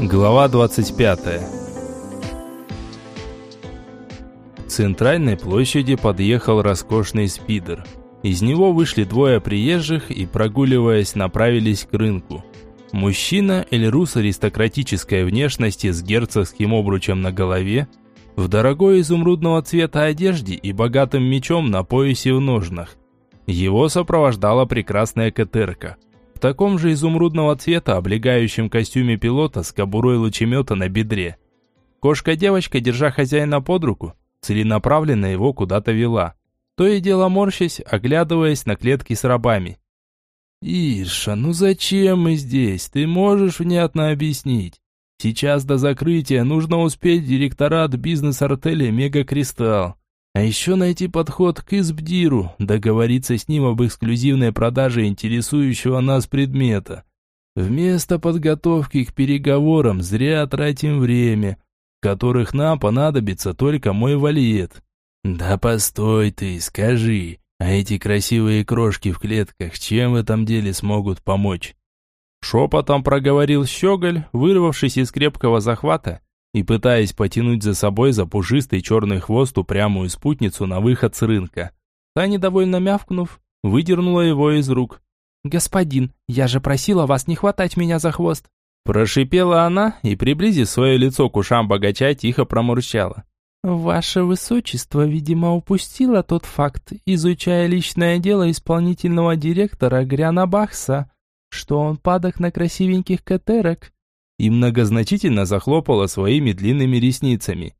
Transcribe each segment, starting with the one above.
Глава 25 К центральной площади подъехал роскошный спидер. Из него вышли двое приезжих и, прогуливаясь, направились к рынку. Мужчина, эльрус аристократической внешности с герцогским обручем на голове, в дорогой изумрудного цвета одежде и богатым мечом на поясе в ножнах. Его сопровождала прекрасная катерка – в таком же изумрудного цвета облегающем костюме пилота с кобурой лучемета на бедре. Кошка-девочка, держа хозяина под руку, целенаправленно его куда-то вела. То и дело морщась, оглядываясь на клетки с рабами. «Ирша, ну зачем мы здесь? Ты можешь внятно объяснить? Сейчас до закрытия нужно успеть директорат бизнес-артеля «Мега Кристалл». А еще найти подход к Избдиру, договориться с ним об эксклюзивной продаже интересующего нас предмета. Вместо подготовки к переговорам зря тратим время, которых нам понадобится только мой валет. Да постой ты, скажи, а эти красивые крошки в клетках чем в этом деле смогут помочь? Шепотом проговорил Щеголь, вырвавшись из крепкого захвата и пытаясь потянуть за собой за пушистый черный хвост упрямую спутницу на выход с рынка. Та, недовольно мявкнув, выдернула его из рук. «Господин, я же просила вас не хватать меня за хвост!» Прошипела она и, приблизив свое лицо к ушам богача, тихо промурчала. «Ваше высочество, видимо, упустило тот факт, изучая личное дело исполнительного директора Гряна Бахса, что он падок на красивеньких катерок, и многозначительно захлопала своими длинными ресницами.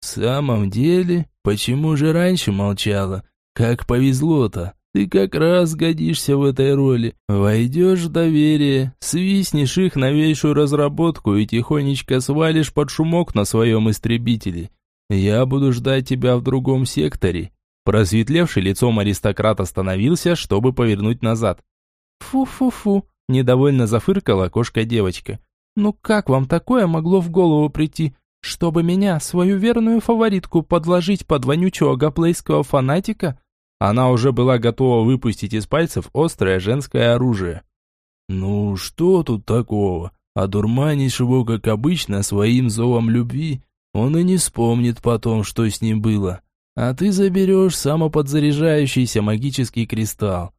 «В самом деле, почему же раньше молчала? Как повезло-то! Ты как раз годишься в этой роли. Войдешь в доверие, свистнешь их новейшую разработку и тихонечко свалишь под шумок на своем истребителе. Я буду ждать тебя в другом секторе». Просветлевший лицом аристократ остановился, чтобы повернуть назад. «Фу-фу-фу», – недовольно зафыркала кошка-девочка. Ну как вам такое могло в голову прийти, чтобы меня, свою верную фаворитку, подложить под вонючего гаплейского фанатика? Она уже была готова выпустить из пальцев острое женское оружие. Ну что тут такого? Одурманишь его, как обычно, своим зовом любви, он и не вспомнит потом, что с ним было. А ты заберешь самоподзаряжающийся магический кристалл.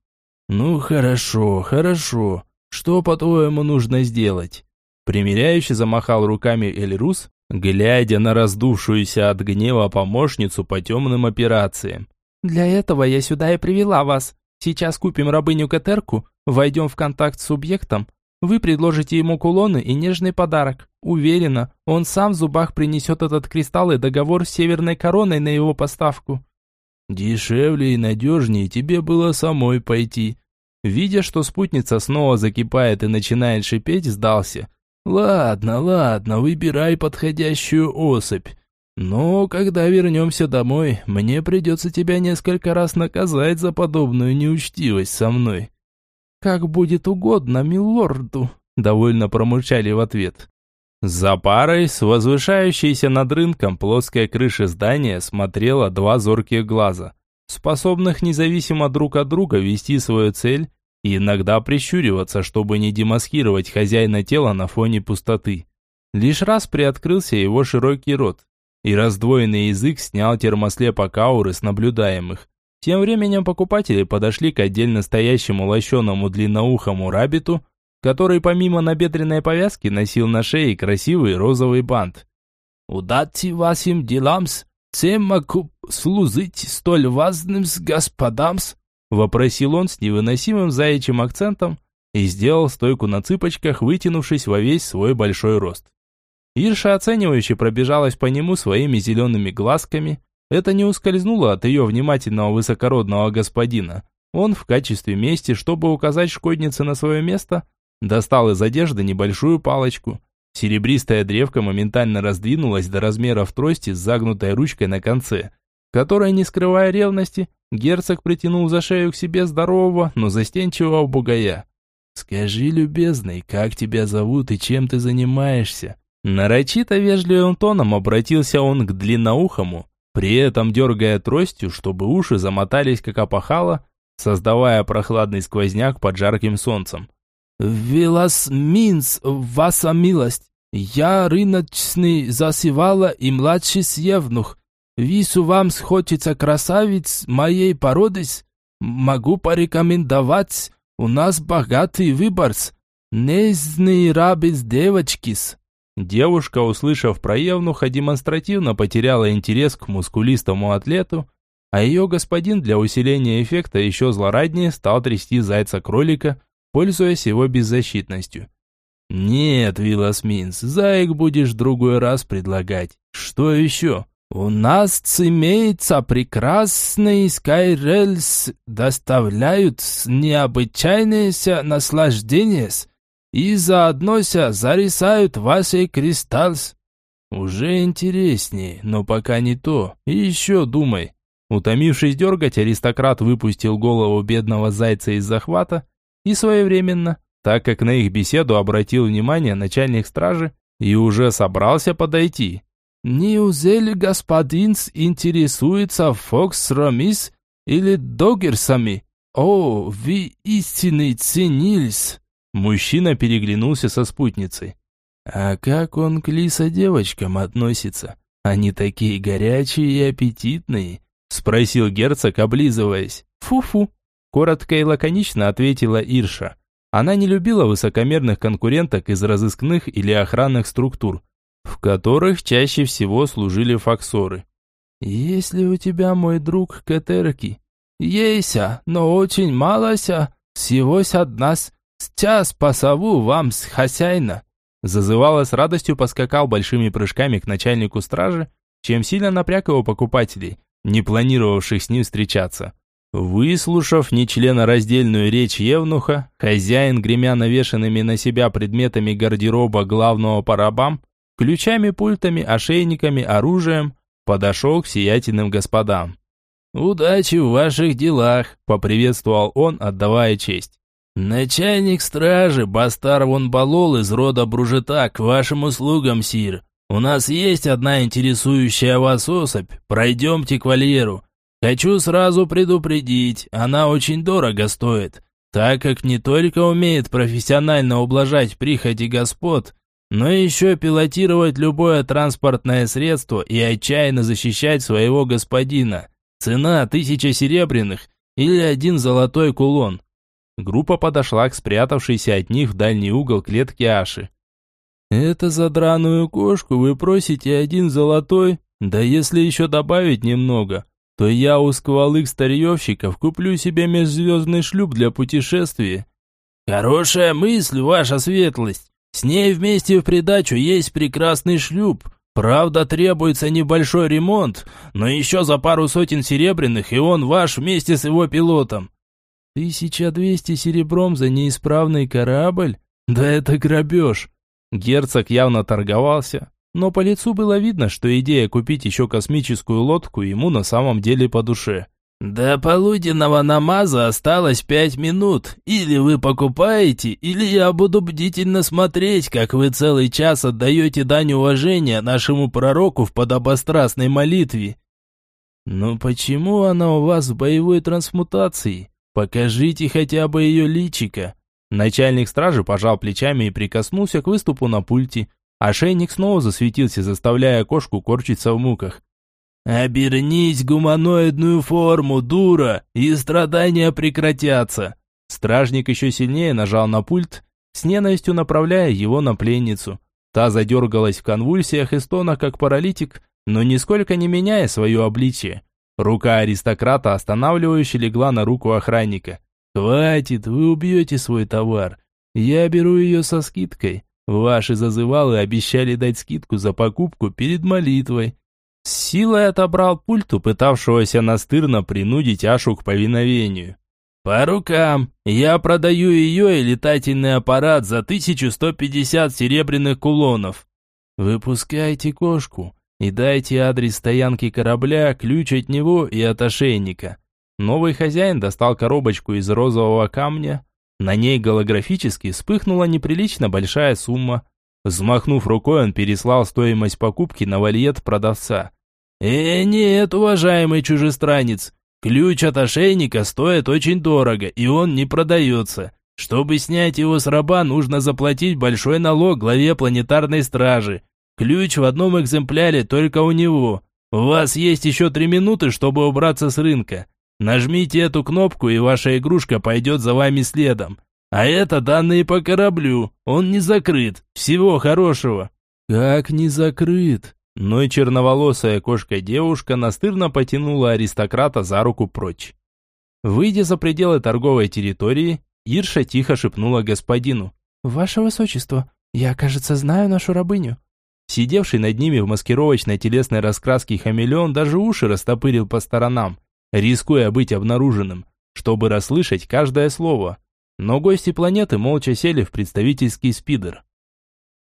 Ну хорошо, хорошо. Что, по-твоему, нужно сделать? Примеряющий замахал руками Эльрус, глядя на раздувшуюся от гнева помощницу по темным операциям. «Для этого я сюда и привела вас. Сейчас купим рабыню Катерку, войдем в контакт с субъектом. Вы предложите ему кулоны и нежный подарок. Уверена, он сам в зубах принесет этот кристалл и договор с Северной Короной на его поставку». «Дешевле и надежнее тебе было самой пойти». Видя, что спутница снова закипает и начинает шипеть, сдался – «Ладно, ладно, выбирай подходящую особь. Но когда вернемся домой, мне придется тебя несколько раз наказать за подобную неучтивость со мной». «Как будет угодно, милорду», — довольно промурчали в ответ. За парой с возвышающейся над рынком плоской крыши здания смотрело два зорких глаза, способных независимо друг от друга вести свою цель и иногда прищуриваться, чтобы не демаскировать хозяина тела на фоне пустоты. Лишь раз приоткрылся его широкий рот, и раздвоенный язык снял термослепок ауры с наблюдаемых. Тем временем покупатели подошли к отдельно стоящему лощеному длинноухому рабиту, который помимо набедренной повязки носил на шее красивый розовый бант. «Удачи вашим делам-с, чем могу служить столь важным с господам-с?» Вопросил он с невыносимым заячьим акцентом и сделал стойку на цыпочках, вытянувшись во весь свой большой рост. Ирша оценивающе пробежалась по нему своими зелеными глазками. Это не ускользнуло от ее внимательного высокородного господина. Он в качестве мести, чтобы указать шкоднице на свое место, достал из одежды небольшую палочку. Серебристая древка моментально раздвинулась до размеров трости с загнутой ручкой на конце, которая, не скрывая ревности, Герцог притянул за шею к себе здорового, но застенчивого бугая. «Скажи, любезный, как тебя зовут и чем ты занимаешься?» Нарочито вежливым тоном обратился он к длинноухому, при этом дергая тростью, чтобы уши замотались как опахало, создавая прохладный сквозняк под жарким солнцем. «Велас Минц, ваша милость, Я рыночный засевала и младший севнух. Вису вам хочется красавиц моей породы. Могу порекомендовать. У нас богатый выбор. Незный рабец девочки-с. Девушка, услышав про Евнуха, демонстративно потеряла интерес к мускулистому атлету, а ее господин для усиления эффекта еще злораднее стал трясти зайца-кролика, пользуясь его беззащитностью. «Нет, Вилласминс, заек будешь в другой раз предлагать. Что еще?» «У нас имеется прекрасный Скайрелс, доставляют необычайное наслаждение и заодно зарисают вашей кристаллс». «Уже интереснее, но пока не то. Еще думай». Утомившись дергать, аристократ выпустил голову бедного зайца из захвата и своевременно, так как на их беседу обратил внимание начальник стражи и уже собрался подойти. «Неужели господин интересуется Фокс Ромис или Доггерсами? О, вы истинный ценились!» Мужчина переглянулся со спутницей. «А как он к лиса-девочкам относится? Они такие горячие и аппетитные!» Спросил герцог, облизываясь. «Фу-фу!» Коротко и лаконично ответила Ирша. Она не любила высокомерных конкуренток из разыскных или охранных структур в которых чаще всего служили факсоры. «Если у тебя, мой друг, катерки?» «Еся, но очень малося, всегось одна с час посову вам с хозяина». Зазывала с радостью поскакал большими прыжками к начальнику стражи, чем сильно напряг его покупателей, не планировавших с ним встречаться. Выслушав нечленораздельную речь Евнуха, хозяин, гремя навешанными на себя предметами гардероба главного парабам, ключами, пультами, ошейниками, оружием, подошел к сиятельным господам. «Удачи в ваших делах», — поприветствовал он, отдавая честь. «Начальник стражи, Бастар вон Балол из рода Бружета, к вашим услугам, сир. У нас есть одна интересующая вас особь, пройдемте к вольеру. Хочу сразу предупредить, она очень дорого стоит, так как не только умеет профессионально ублажать прихоти господ, но еще пилотировать любое транспортное средство и отчаянно защищать своего господина. Цена тысяча серебряных или один золотой кулон. Группа подошла к спрятавшейся от них в дальний угол клетки Аши. «Это за драную кошку вы просите один золотой? Да если еще добавить немного, то я у сквалых старьевщиков куплю себе межзвездный шлюп для путешествия». «Хорошая мысль, ваша светлость!» С ней вместе в придачу есть прекрасный шлюп. Правда, требуется небольшой ремонт, но еще за пару сотен серебряных, и он ваш вместе с его пилотом. Тысяча двести серебром за неисправный корабль? Да это грабеж. Герцог явно торговался, но по лицу было видно, что идея купить еще космическую лодку ему на самом деле по душе. «До полуденного намаза осталось пять минут. Или вы покупаете, или я буду бдительно смотреть, как вы целый час отдаете дань уважения нашему пророку в подобострастной молитве». «Но почему она у вас в боевой трансмутации? Покажите хотя бы ее личико». Начальник стражи пожал плечами и прикоснулся к выступу на пульте. Ошейник снова засветился, заставляя кошку корчиться в муках. «Обернись гуманоидную форму, дура, и страдания прекратятся!» Стражник еще сильнее нажал на пульт, с ненавистью направляя его на пленницу. Та задергалась в конвульсиях и стонах, как паралитик, но нисколько не меняя свое обличие. Рука аристократа останавливающе легла на руку охранника. «Хватит, вы убьете свой товар. Я беру ее со скидкой. Ваши зазывалы обещали дать скидку за покупку перед молитвой. С силой отобрал пульт у пытавшегося настырно принудить Ашу к повиновению. «По рукам! Я продаю ее и летательный аппарат за 1150 серебряных кулонов!» «Выпускайте кошку и дайте адрес стоянки корабля, ключ от него и от ошейника». Новый хозяин достал коробочку из розового камня. На ней голографически вспыхнула неприлично большая сумма. Взмахнув рукой, он переслал стоимость покупки на вальет продавца. «Э, нет, уважаемый чужестранец, ключ от ошейника стоит очень дорого, и он не продается. Чтобы снять его с раба, нужно заплатить большой налог главе планетарной стражи. Ключ в одном экземпляре только у него. У вас есть еще три минуты, чтобы убраться с рынка. Нажмите эту кнопку, и ваша игрушка пойдет за вами следом. А это данные по кораблю. Он не закрыт. Всего хорошего. Как не закрыт? Но и черноволосая кошка-девушка настырно потянула аристократа за руку прочь. Выйдя за пределы торговой территории, Ирша тихо шепнула господину. «Ваше высочество, я, кажется, знаю нашу рабыню». Сидевший над ними в маскировочной телесной раскраске хамелеон даже уши растопырил по сторонам, рискуя быть обнаруженным, чтобы расслышать каждое слово. Но гости планеты молча сели в представительский спидер.